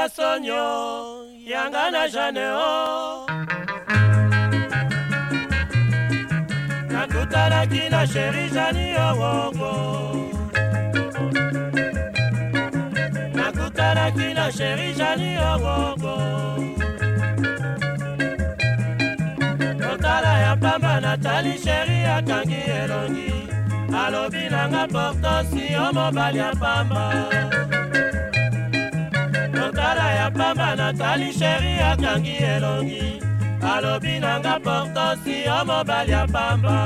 ya sonio yanga na janeo nakutanaki na sheri jani yowongo nakutanaki na sheri jani yowongo kotala ya pamba natali sheri akangi elongi alobi nanga portosi yo mobali ya pamba kala ya pamba natali sheri akangi elongi alobi nanga portosi yo mobali ya pamba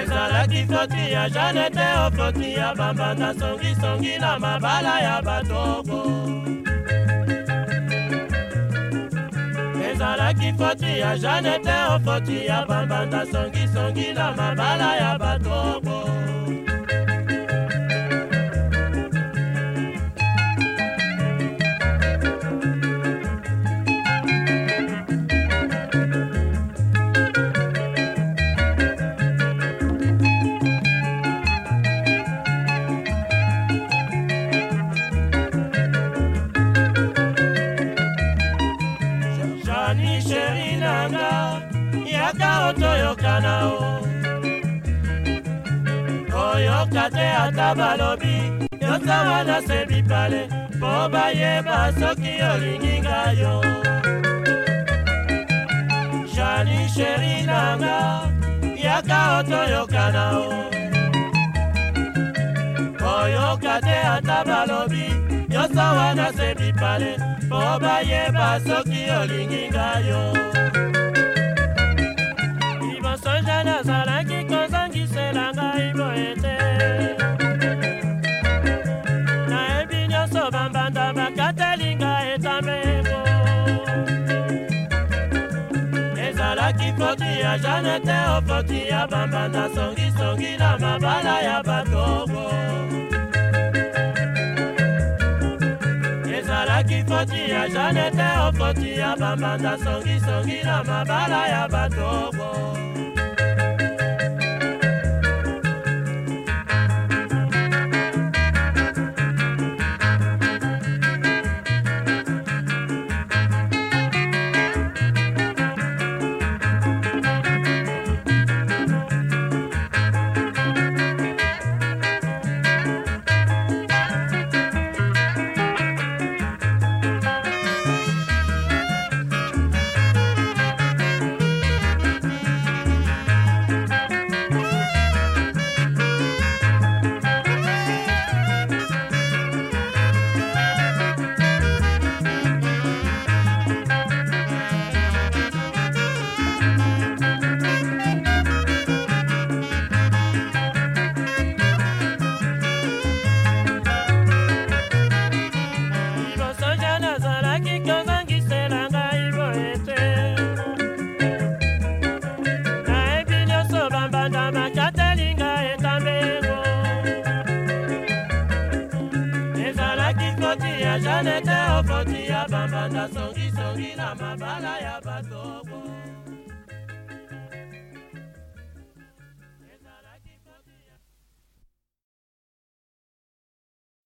ezalaki foti ya janete ofoti ya bamba nasongisongi na mabala ya batoko ezalaki foti ya janete ofoti ya bamba nasongisongi na mabala ya kokutana o koyoka te ata balobi nyonso wana se mibale mpo bayeba soki olingi ngai yo jani sheri nanga yaka otoyokana o koyoka te ata balobi nyonso wana se mibale mpo bayeba soki olingi ngai yo ezalaki floti ya jane te ofloti oh ya bambanda songisongi na mabala ya bakongo ezalaki floti ya jane te ofloti oh ya bambanda songisongi na mabala ya bakongo azalaki kongangisela ngai boye te nayebi nyonso bambanda bakateli ngai etambelo ezalaki koti ya janete okoti ya bambanda songisongi na mabala ya batoko